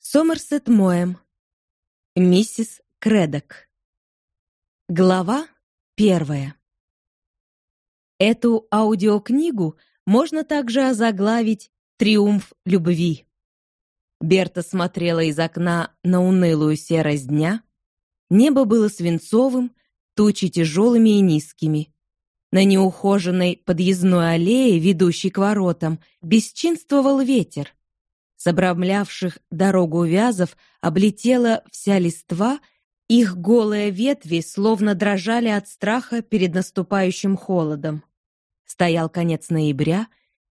Сомерсет Моэм. Миссис Кредок. Глава первая. Эту аудиокнигу можно также озаглавить «Триумф любви». Берта смотрела из окна на унылую серость дня. Небо было свинцовым, тучи тяжелыми и низкими. На неухоженной подъездной аллее, ведущей к воротам, бесчинствовал ветер. С обрамлявших дорогу вязов облетела вся листва, их голые ветви словно дрожали от страха перед наступающим холодом. Стоял конец ноября,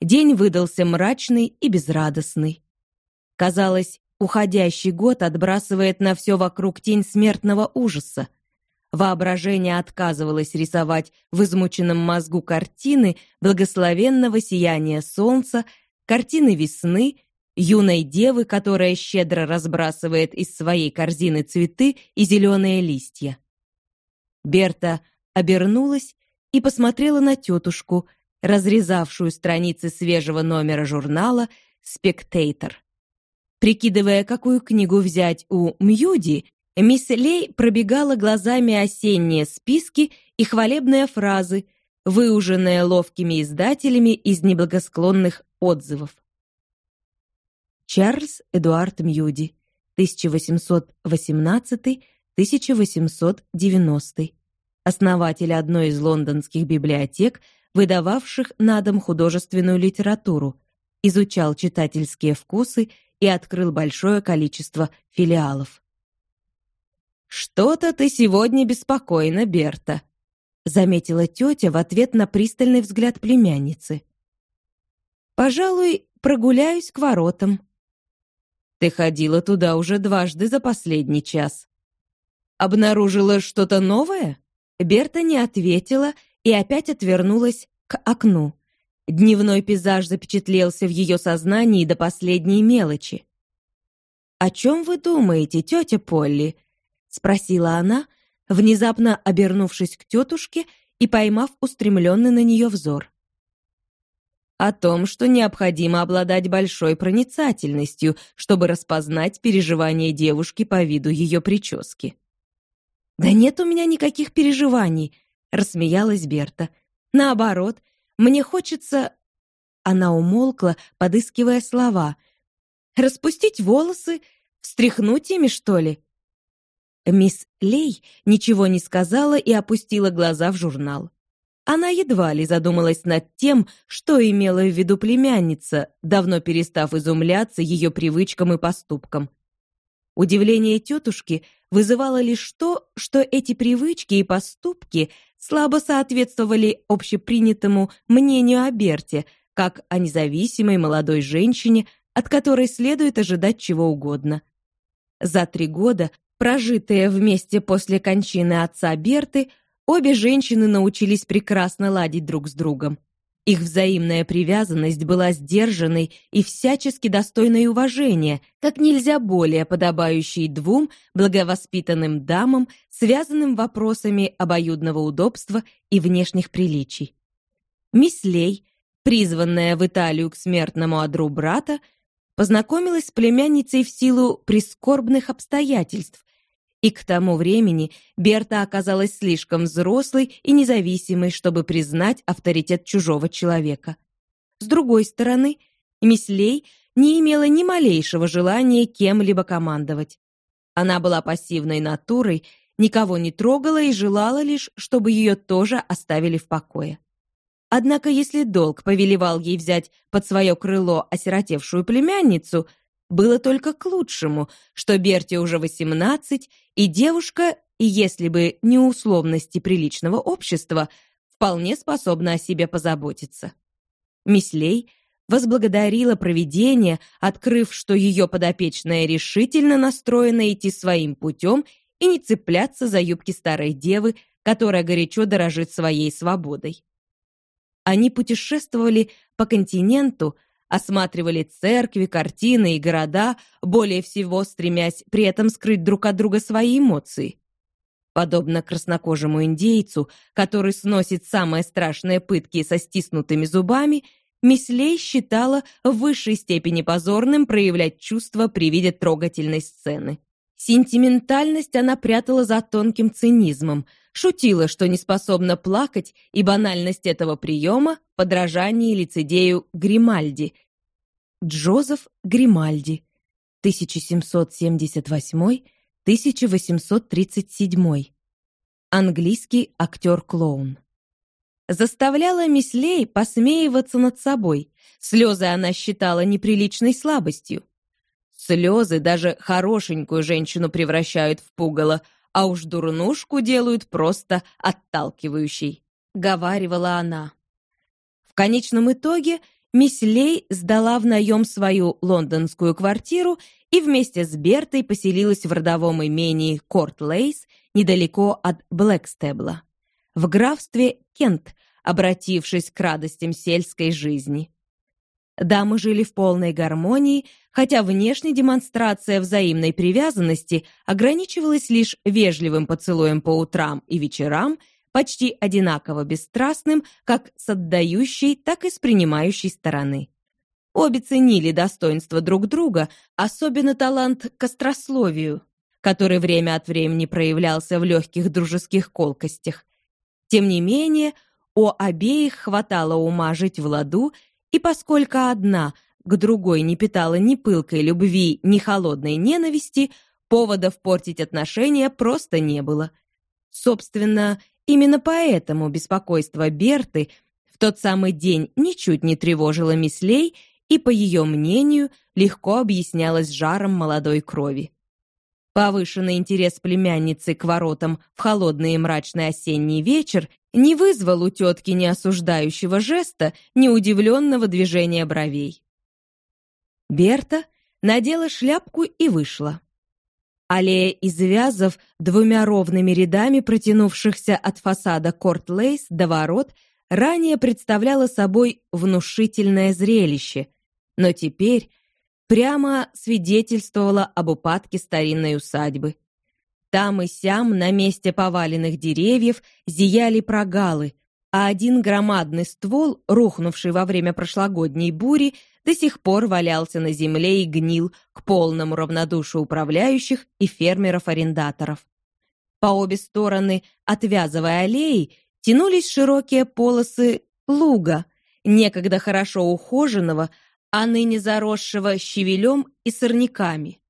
день выдался мрачный и безрадостный. Казалось, уходящий год отбрасывает на все вокруг тень смертного ужаса. Воображение отказывалось рисовать в измученном мозгу картины благословенного сияния солнца, картины весны, юной девы, которая щедро разбрасывает из своей корзины цветы и зеленые листья. Берта обернулась и посмотрела на тетушку, разрезавшую страницы свежего номера журнала «Спектейтор». Прикидывая, какую книгу взять у Мьюди, мисс Лей пробегала глазами осенние списки и хвалебные фразы, выуженные ловкими издателями из неблагосклонных отзывов. Чарльз Эдуард Мьюди, 1818-1890, основатель одной из лондонских библиотек, выдававших на дом художественную литературу, изучал читательские вкусы и открыл большое количество филиалов. «Что-то ты сегодня беспокойна, Берта», заметила тетя в ответ на пристальный взгляд племянницы. «Пожалуй, прогуляюсь к воротам», ты ходила туда уже дважды за последний час. Обнаружила что-то новое? Берта не ответила и опять отвернулась к окну. Дневной пейзаж запечатлелся в ее сознании до последней мелочи. «О чем вы думаете, тетя Полли?» — спросила она, внезапно обернувшись к тетушке и поймав устремленный на нее взор о том, что необходимо обладать большой проницательностью, чтобы распознать переживания девушки по виду ее прически. «Да нет у меня никаких переживаний», — рассмеялась Берта. «Наоборот, мне хочется...» Она умолкла, подыскивая слова. «Распустить волосы? Встряхнуть ими, что ли?» Мисс Лей ничего не сказала и опустила глаза в журнал. Она едва ли задумалась над тем, что имела в виду племянница, давно перестав изумляться ее привычкам и поступкам. Удивление тетушки вызывало лишь то, что эти привычки и поступки слабо соответствовали общепринятому мнению о Берте, как о независимой молодой женщине, от которой следует ожидать чего угодно. За три года, прожитые вместе после кончины отца Берты, Обе женщины научились прекрасно ладить друг с другом. Их взаимная привязанность была сдержанной и всячески достойной уважения, как нельзя более подобающей двум благовоспитанным дамам, связанным вопросами обоюдного удобства и внешних приличий. Мисс Лей, призванная в Италию к смертному одру брата, познакомилась с племянницей в силу прискорбных обстоятельств, и к тому времени Берта оказалась слишком взрослой и независимой, чтобы признать авторитет чужого человека. С другой стороны, мисс Лей не имела ни малейшего желания кем-либо командовать. Она была пассивной натурой, никого не трогала и желала лишь, чтобы ее тоже оставили в покое. Однако если долг повелевал ей взять под свое крыло осиротевшую племянницу, было только к лучшему, что Берте уже восемнадцать, и девушка, если бы не условности приличного общества, вполне способна о себе позаботиться. Мислей возблагодарила провидение, открыв, что ее подопечная решительно настроена идти своим путем и не цепляться за юбки старой девы, которая горячо дорожит своей свободой. Они путешествовали по континенту, осматривали церкви, картины и города, более всего стремясь при этом скрыть друг от друга свои эмоции. Подобно краснокожему индейцу, который сносит самые страшные пытки со стиснутыми зубами, Мислей считала в высшей степени позорным проявлять чувства при виде трогательной сцены. Сентиментальность она прятала за тонким цинизмом, шутила, что не способна плакать, и банальность этого приема – подражание лицедею Гримальди. Джозеф Гримальди, 1778-1837, английский актер-клоун. Заставляла Мислей посмеиваться над собой. Слезы она считала неприличной слабостью. Слезы даже хорошенькую женщину превращают в пугало, а уж дурнушку делают просто отталкивающей, — говаривала она. В конечном итоге мисс Лей сдала в наем свою лондонскую квартиру и вместе с Бертой поселилась в родовом имении Корт-Лейс недалеко от Блэкстебла, в графстве Кент, обратившись к радостям сельской жизни. Дамы жили в полной гармонии, хотя внешняя демонстрация взаимной привязанности ограничивалась лишь вежливым поцелуем по утрам и вечерам, почти одинаково бесстрастным как с отдающей, так и с принимающей стороны. Обе ценили достоинство друг друга, особенно талант к острословию, который время от времени проявлялся в легких дружеских колкостях. Тем не менее, у обеих хватало ума жить в ладу и поскольку одна к другой не питала ни пылкой любви, ни холодной ненависти, поводов портить отношения просто не было. Собственно, именно поэтому беспокойство Берты в тот самый день ничуть не тревожило Мислей и, по ее мнению, легко объяснялось жаром молодой крови. Повышенный интерес племянницы к воротам в холодный и мрачный осенний вечер не вызвал у тетки ни осуждающего жеста, ни удивленного движения бровей. Берта надела шляпку и вышла. Аллея из вязов двумя ровными рядами, протянувшихся от фасада Корт-Лейс до ворот, ранее представляла собой внушительное зрелище, но теперь прямо свидетельствовала об упадке старинной усадьбы. Там и сям на месте поваленных деревьев зияли прогалы, а один громадный ствол, рухнувший во время прошлогодней бури, до сих пор валялся на земле и гнил к полному равнодушию управляющих и фермеров-арендаторов. По обе стороны от вязовой аллеи тянулись широкие полосы луга, некогда хорошо ухоженного, а ныне заросшего щавелем и сорняками.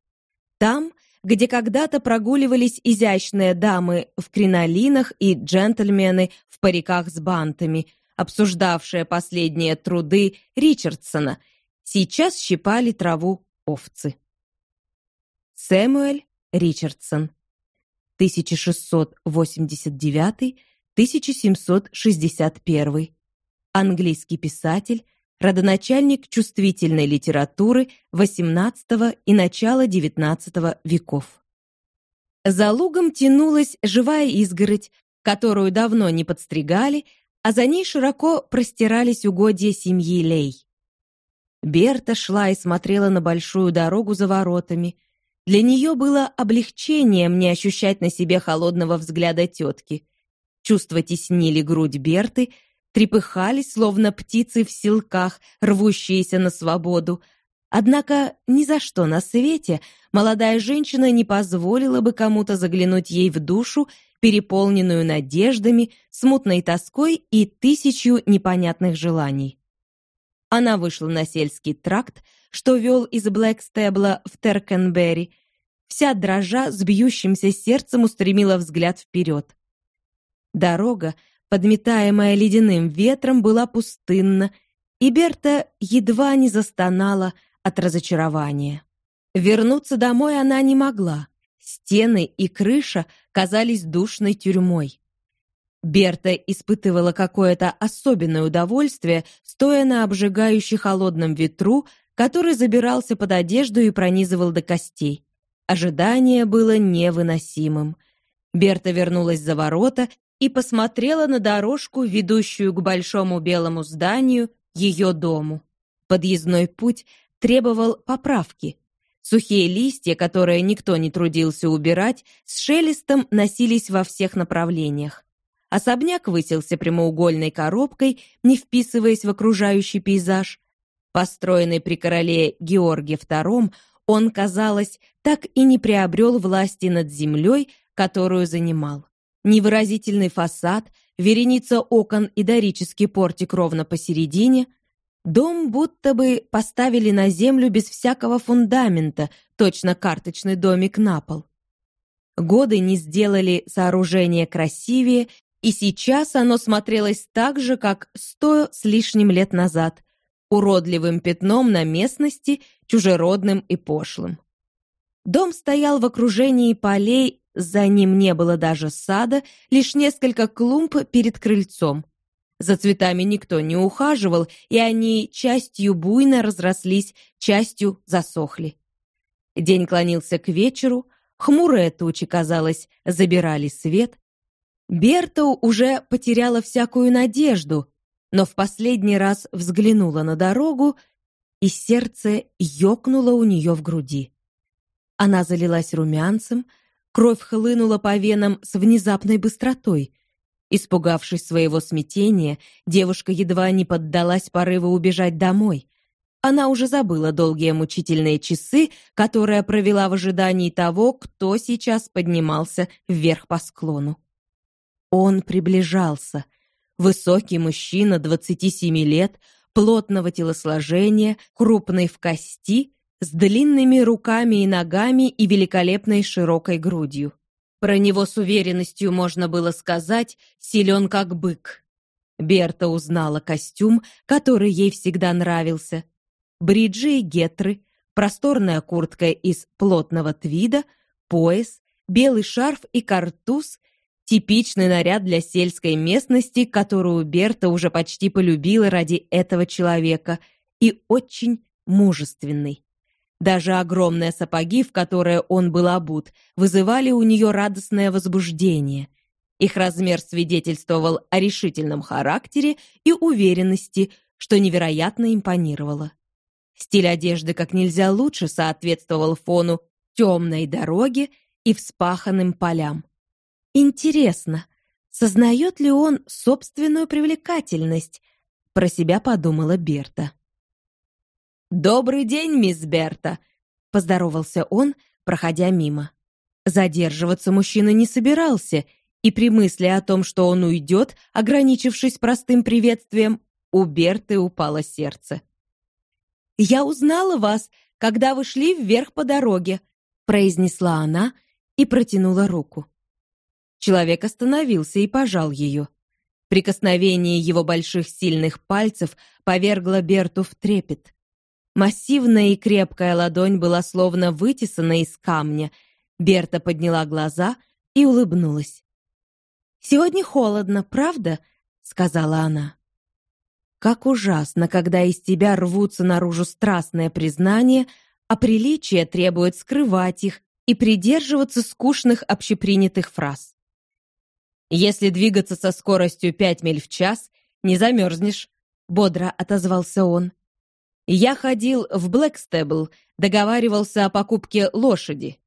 Там где когда-то прогуливались изящные дамы в кринолинах и джентльмены в париках с бантами, обсуждавшие последние труды Ричардсона, сейчас щипали траву овцы. Сэмюэль Ричардсон. 1689-1761 Английский писатель, родоначальник чувствительной литературы XVIII и начала XIX веков. За лугом тянулась живая изгородь, которую давно не подстригали, а за ней широко простирались угодья семьи Лей. Берта шла и смотрела на большую дорогу за воротами. Для нее было облегчением не ощущать на себе холодного взгляда тетки. Чувства теснили грудь Берты, трепыхались, словно птицы в силках, рвущиеся на свободу. Однако ни за что на свете молодая женщина не позволила бы кому-то заглянуть ей в душу, переполненную надеждами, смутной тоской и тысячу непонятных желаний. Она вышла на сельский тракт, что вел из Блэкстебла в Теркенберри, вся дрожа с бьющимся сердцем устремила взгляд вперед. Дорога, подметаемая ледяным ветром, была пустынна, и Берта едва не застонала от разочарования. Вернуться домой она не могла. Стены и крыша казались душной тюрьмой. Берта испытывала какое-то особенное удовольствие, стоя на обжигающей холодном ветру, который забирался под одежду и пронизывал до костей. Ожидание было невыносимым. Берта вернулась за ворота и посмотрела на дорожку, ведущую к большому белому зданию, ее дому. Подъездной путь требовал поправки. Сухие листья, которые никто не трудился убирать, с шелестом носились во всех направлениях. Особняк высился прямоугольной коробкой, не вписываясь в окружающий пейзаж. Построенный при короле Георге II, он, казалось, так и не приобрел власти над землей, которую занимал. Невыразительный фасад, вереница окон и дорический портик ровно посередине. Дом будто бы поставили на землю без всякого фундамента, точно карточный домик на пол. Годы не сделали сооружение красивее, и сейчас оно смотрелось так же, как сто с лишним лет назад, уродливым пятном на местности, чужеродным и пошлым. Дом стоял в окружении полей, за ним не было даже сада, лишь несколько клумб перед крыльцом. За цветами никто не ухаживал, и они частью буйно разрослись, частью засохли. День клонился к вечеру, хмурые тучи, казалось, забирали свет. Берта уже потеряла всякую надежду, но в последний раз взглянула на дорогу, и сердце ёкнуло у нее в груди. Она залилась румянцем, кровь хлынула по венам с внезапной быстротой. Испугавшись своего смятения, девушка едва не поддалась порыву убежать домой. Она уже забыла долгие мучительные часы, которые провела в ожидании того, кто сейчас поднимался вверх по склону. Он приближался — Высокий мужчина 27 лет, плотного телосложения, крупный в кости, с длинными руками и ногами и великолепной широкой грудью. Про него с уверенностью можно было сказать «силен как бык». Берта узнала костюм, который ей всегда нравился. Бриджи и гетры, просторная куртка из плотного твида, пояс, белый шарф и картуз Типичный наряд для сельской местности, которую Берта уже почти полюбила ради этого человека, и очень мужественный. Даже огромные сапоги, в которые он был обут, вызывали у нее радостное возбуждение. Их размер свидетельствовал о решительном характере и уверенности, что невероятно импонировало. Стиль одежды как нельзя лучше соответствовал фону темной дороги и вспаханным полям. Интересно, сознает ли он собственную привлекательность? Про себя подумала Берта. «Добрый день, мисс Берта!» — поздоровался он, проходя мимо. Задерживаться мужчина не собирался, и при мысли о том, что он уйдет, ограничившись простым приветствием, у Берты упало сердце. «Я узнала вас, когда вы шли вверх по дороге», — произнесла она и протянула руку. Человек остановился и пожал ее. Прикосновение его больших сильных пальцев повергло Берту в трепет. Массивная и крепкая ладонь была словно вытесана из камня. Берта подняла глаза и улыбнулась. «Сегодня холодно, правда?» — сказала она. Как ужасно, когда из тебя рвутся наружу страстные признания, а приличие требует скрывать их и придерживаться скучных общепринятых фраз. Если двигаться со скоростью пять миль в час, не замерзнешь», — бодро отозвался он. «Я ходил в Блэкстебл, договаривался о покупке лошади».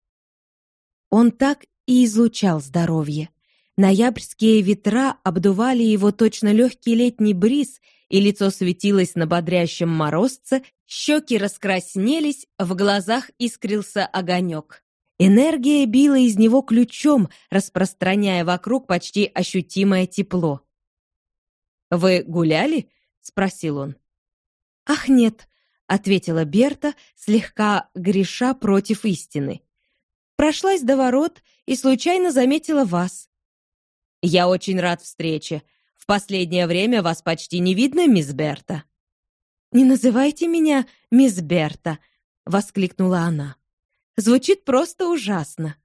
Он так и излучал здоровье. Ноябрьские ветра обдували его точно легкий летний бриз, и лицо светилось на бодрящем морозце, щеки раскраснелись, в глазах искрился огонек. Энергия била из него ключом, распространяя вокруг почти ощутимое тепло. «Вы гуляли?» — спросил он. «Ах, нет», — ответила Берта, слегка греша против истины. «Прошлась до ворот и случайно заметила вас». «Я очень рад встрече. В последнее время вас почти не видно, мисс Берта». «Не называйте меня мисс Берта», — воскликнула она звучит просто ужасно.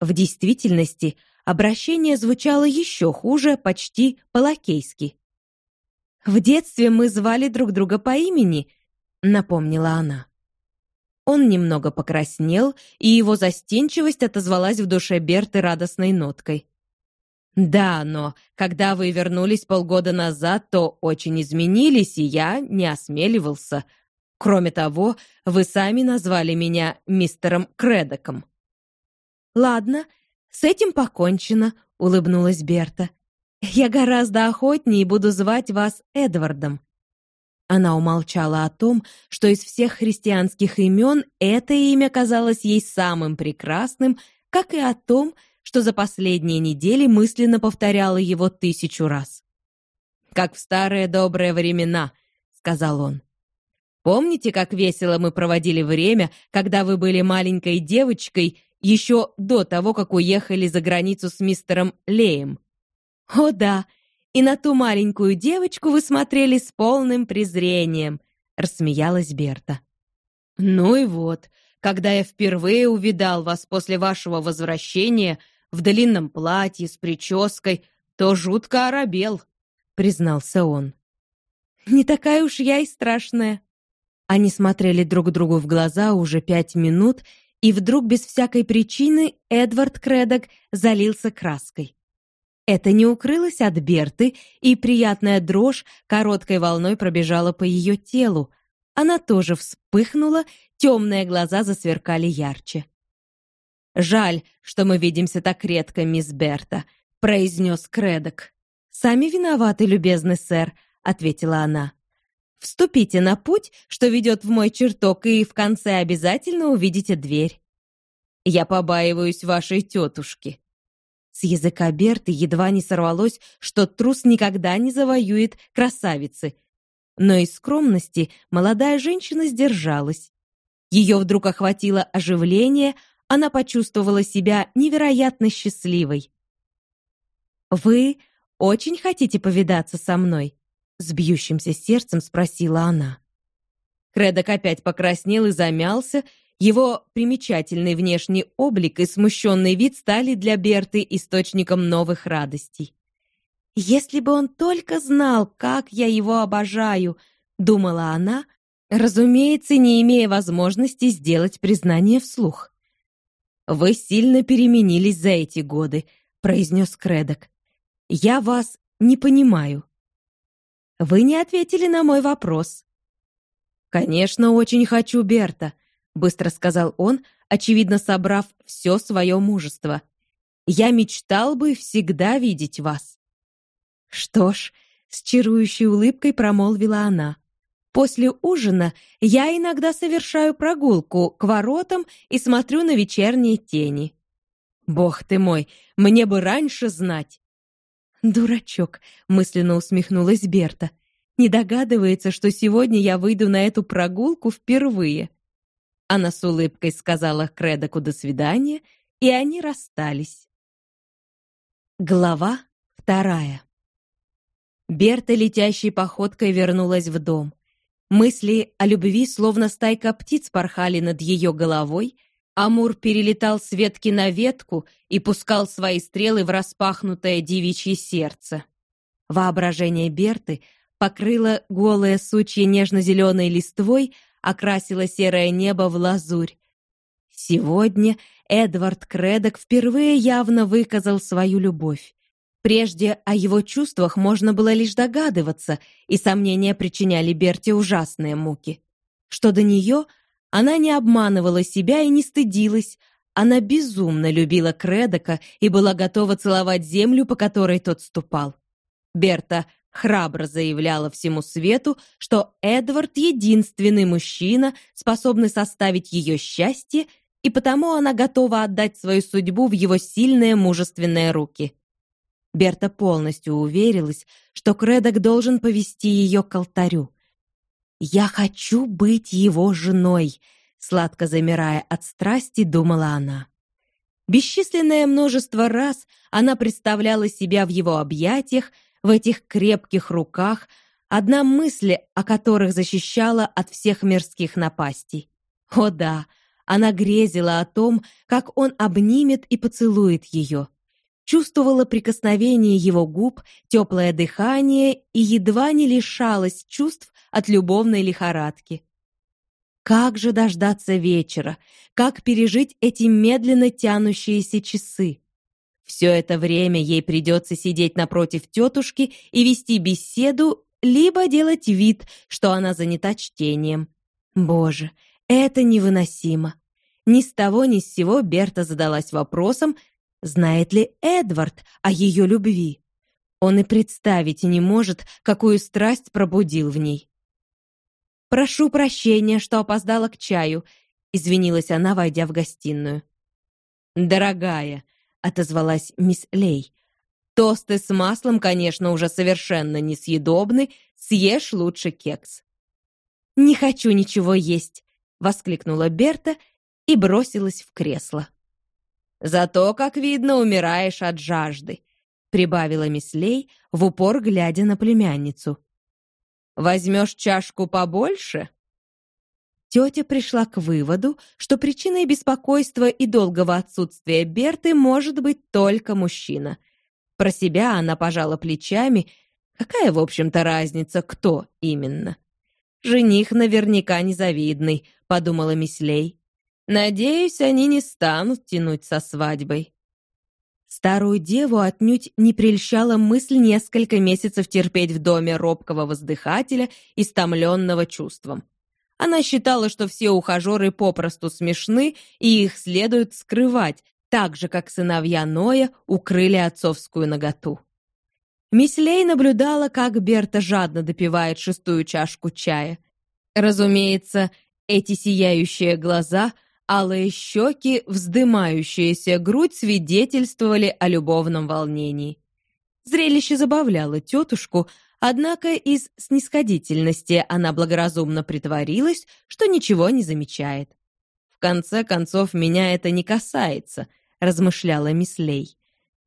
В действительности обращение звучало еще хуже, почти по-лакейски. «В детстве мы звали друг друга по имени», — напомнила она. Он немного покраснел, и его застенчивость отозвалась в душе Берты радостной ноткой. «Да, но когда вы вернулись полгода назад, то очень изменились, и я не осмеливался», Кроме того, вы сами назвали меня мистером Кредоком». «Ладно, с этим покончено», — улыбнулась Берта. Я гораздо охотнее буду звать вас Эдвардом. Она умолчала о том, что из всех христианских имен это имя казалось ей самым прекрасным, как и о том, что за последние недели мысленно повторяла его тысячу раз. «Как в старые добрые времена», — сказал он. «Помните, как весело мы проводили время, когда вы были маленькой девочкой еще до того, как уехали за границу с мистером Леем?» «О да, и на ту маленькую девочку вы смотрели с полным презрением», — рассмеялась Берта. «Ну и вот, когда я впервые увидал вас после вашего возвращения в длинном платье с прической, то жутко оробел», — признался он. «Не такая уж я и страшная». Они смотрели друг другу в глаза уже пять минут, и вдруг без всякой причины Эдвард Кредок залился краской. Это не укрылось от Берты, и приятная дрожь короткой волной пробежала по ее телу. Она тоже вспыхнула, темные глаза засверкали ярче. «Жаль, что мы видимся так редко, мисс Берта», — произнес Кредок. «Сами виноваты, любезный сэр», — ответила она. «Вступите на путь, что ведет в мой чертог, и в конце обязательно увидите дверь». «Я побаиваюсь вашей тетушки», с языка Берты едва не сорвалось, что трус никогда не завоюет красавицы. Но из скромности молодая женщина сдержалась. Ее вдруг охватило оживление, она почувствовала себя невероятно счастливой. «Вы очень хотите повидаться со мной?» С бьющимся сердцем спросила она. Кредок опять покраснел и замялся, его примечательный внешний облик и смущенный вид стали для Берты источником новых радостей. «Если бы он только знал, как я его обожаю», — думала она, разумеется, не имея возможности сделать признание вслух. «Вы сильно переменились за эти годы», — произнес Кредок. «Я вас не понимаю». «Вы не ответили на мой вопрос». «Конечно, очень хочу Берта», — быстро сказал он, очевидно собрав все свое мужество. «Я мечтал бы всегда видеть вас». «Что ж», — с чарующей улыбкой промолвила она, «после ужина я иногда совершаю прогулку к воротам и смотрю на вечерние тени». «Бог ты мой, мне бы раньше знать!» «Дурачок», — мысленно усмехнулась Берта. «Не догадывается, что сегодня я выйду на эту прогулку впервые». Она с улыбкой сказала Кредоку «до свидания», и они расстались. Глава вторая Берта летящей походкой вернулась в дом. Мысли о любви, словно стайка птиц, порхали над ее головой. Амур перелетал с ветки на ветку и пускал свои стрелы в распахнутое девичье сердце. Воображение Берты покрыло голые сучья нежно-зеленой листвой, окрасила серое небо в лазурь. Сегодня Эдвард Кредок впервые явно выказал свою любовь. Прежде о его чувствах можно было лишь догадываться, и сомнения причиняли Берте ужасные муки. Что до нее, она не обманывала себя и не стыдилась. Она безумно любила Кредока и была готова целовать землю, по которой тот ступал. Берта храбро заявляла всему свету, что Эдвард — единственный мужчина, способный составить ее счастье, и потому она готова отдать свою судьбу в его сильные мужественные руки. Берта полностью уверилась, что Кредок должен повести ее к алтарю. «Я хочу быть его женой», — сладко замирая от страсти, думала она. Бесчисленное множество раз она представляла себя в его объятиях, в этих крепких руках, одна мысль о которых защищала от всех мирских напастей. О да, она грезила о том, как он обнимет и поцелует ее. Чувствовала прикосновение его губ, теплое дыхание и едва не лишалась чувств от любовной лихорадки. Как же дождаться вечера? Как пережить эти медленно тянущиеся часы? Все это время ей придется сидеть напротив тетушки и вести беседу, либо делать вид, что она занята чтением. Боже, это невыносимо. Ни с того ни с сего Берта задалась вопросом, знает ли Эдвард о ее любви. Он и представить не может, какую страсть пробудил в ней. «Прошу прощения, что опоздала к чаю», — извинилась она, войдя в гостиную. «Дорогая», — отозвалась мисс Лей, — «тосты с маслом, конечно, уже совершенно несъедобны, съешь лучше кекс». «Не хочу ничего есть», — воскликнула Берта и бросилась в кресло. «Зато, как видно, умираешь от жажды», — прибавила мисс Лей, в упор глядя на племянницу. «Возьмешь чашку побольше?» Тетя пришла к выводу, что причиной беспокойства и долгого отсутствия Берты может быть только мужчина. Про себя она пожала плечами. Какая, в общем-то, разница, кто именно? «Жених наверняка незавидный», — подумала Мислей. «Надеюсь, они не станут тянуть со свадьбой». Старую деву отнюдь не прельщала мысль несколько месяцев терпеть в доме робкого воздыхателя, истомленного чувством. Она считала, что все ухажеры попросту смешны, и их следует скрывать, так же, как сыновья Ноя укрыли отцовскую наготу. Мислей наблюдала, как Берта жадно допивает шестую чашку чая. Разумеется, эти сияющие глаза, алые щеки, вздымающаяся грудь свидетельствовали о любовном волнении. Зрелище забавляло тетушку, однако из снисходительности она благоразумно притворилась, что ничего не замечает. «В конце концов, меня это не касается», — размышляла Мислей.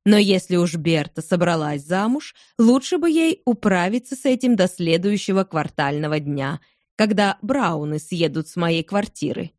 Но если уж Берта собралась замуж, лучше бы ей управиться с этим до следующего квартального дня, когда Брауны съедут с моей квартиры.